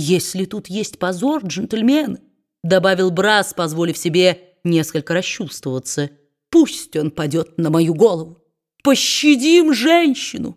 «Если тут есть позор, джентльмен», — добавил Брас, позволив себе несколько расчувствоваться, «пусть он падет на мою голову. Пощадим женщину!»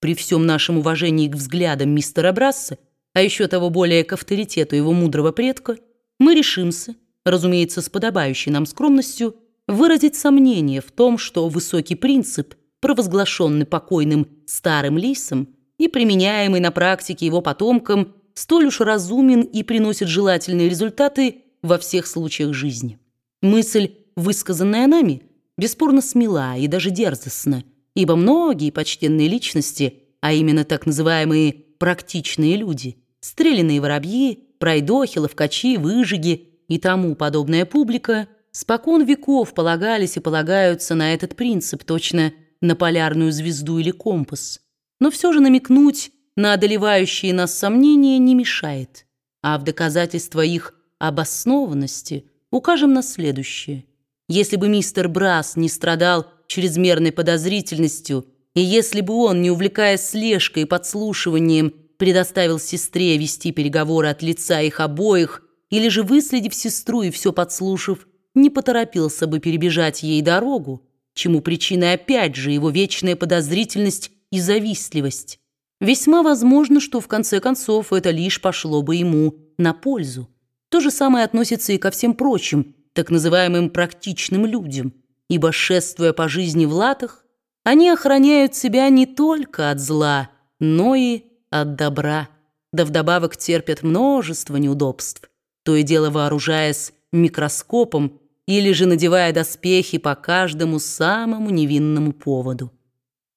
При всем нашем уважении к взглядам мистера Брасса, а еще того более к авторитету его мудрого предка, мы решимся, разумеется, с подобающей нам скромностью, выразить сомнение в том, что высокий принцип, провозглашенный покойным старым лисом и применяемый на практике его потомкам, столь уж разумен и приносит желательные результаты во всех случаях жизни. Мысль, высказанная нами, бесспорно смела и даже дерзостна, ибо многие почтенные личности, а именно так называемые «практичные люди», стрелянные воробьи, пройдохи, ловкачи, выжиги и тому подобная публика, спокон веков полагались и полагаются на этот принцип, точно на полярную звезду или компас. Но все же намекнуть на одолевающие нас сомнения не мешает, а в доказательство их обоснованности укажем на следующее. Если бы мистер Брас не страдал чрезмерной подозрительностью, и если бы он, не увлекаясь слежкой и подслушиванием, предоставил сестре вести переговоры от лица их обоих, или же, выследив сестру и все подслушав, не поторопился бы перебежать ей дорогу, чему причиной опять же его вечная подозрительность и завистливость, Весьма возможно, что в конце концов это лишь пошло бы ему на пользу. То же самое относится и ко всем прочим, так называемым практичным людям, ибо, шествуя по жизни в латах, они охраняют себя не только от зла, но и от добра, да вдобавок терпят множество неудобств, то и дело вооружаясь микроскопом или же надевая доспехи по каждому самому невинному поводу.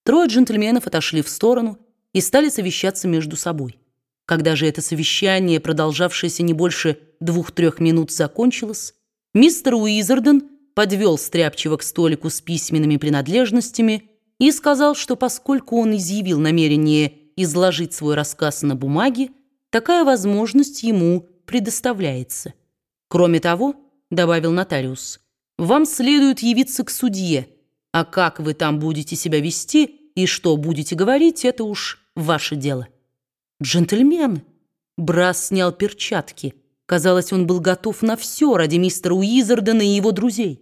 Трое джентльменов отошли в сторону – и стали совещаться между собой. Когда же это совещание, продолжавшееся не больше двух-трех минут, закончилось, мистер Уизерден подвел Стряпчего к столику с письменными принадлежностями и сказал, что поскольку он изъявил намерение изложить свой рассказ на бумаге, такая возможность ему предоставляется. Кроме того, добавил нотариус, вам следует явиться к судье, а как вы там будете себя вести – и что будете говорить, это уж ваше дело. Джентльмен. Брас снял перчатки. Казалось, он был готов на все ради мистера Уизардена и его друзей.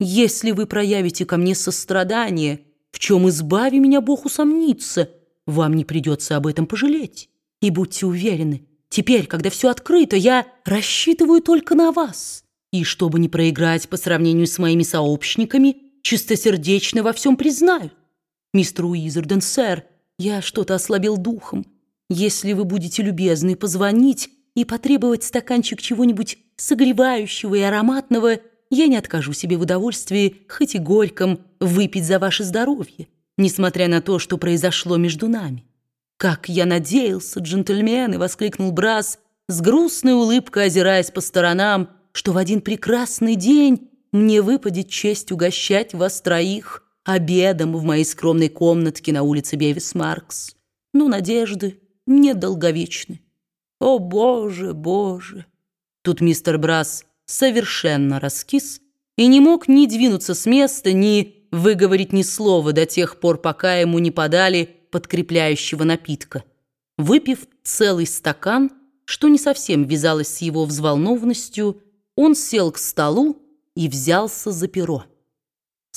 Если вы проявите ко мне сострадание, в чем избави меня Бог усомниться, вам не придется об этом пожалеть. И будьте уверены, теперь, когда все открыто, я рассчитываю только на вас. И чтобы не проиграть по сравнению с моими сообщниками, чистосердечно во всем признаю. «Мистер Уизерден, сэр, я что-то ослабел духом. Если вы будете любезны позвонить и потребовать стаканчик чего-нибудь согревающего и ароматного, я не откажу себе в удовольствии, хоть и горьком, выпить за ваше здоровье, несмотря на то, что произошло между нами». «Как я надеялся, джентльмены!» — воскликнул Брас, с грустной улыбкой озираясь по сторонам, что в один прекрасный день мне выпадет честь угощать вас троих — обедом в моей скромной комнатке на улице Бевис-Маркс. Ну, надежды недолговечны. О, Боже, Боже! Тут мистер Брас совершенно раскис и не мог ни двинуться с места, ни выговорить ни слова до тех пор, пока ему не подали подкрепляющего напитка. Выпив целый стакан, что не совсем вязалось с его взволнованностью, он сел к столу и взялся за перо.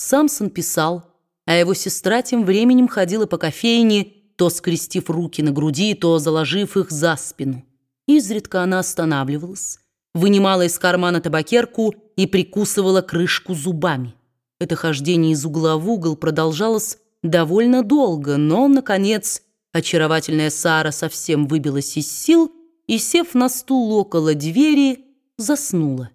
Самсон писал, а его сестра тем временем ходила по кофейне, то скрестив руки на груди, то заложив их за спину. Изредка она останавливалась, вынимала из кармана табакерку и прикусывала крышку зубами. Это хождение из угла в угол продолжалось довольно долго, но, наконец, очаровательная Сара совсем выбилась из сил и, сев на стул около двери, заснула.